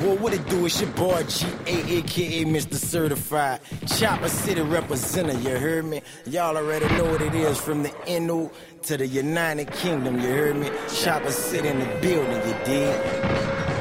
Well, what it do? It's your boy G.A. aka Mr. Certified. Chopper City representative, you heard me? Y'all already know what it is from the NO to the United Kingdom, you heard me? Chopper City in the building, you did.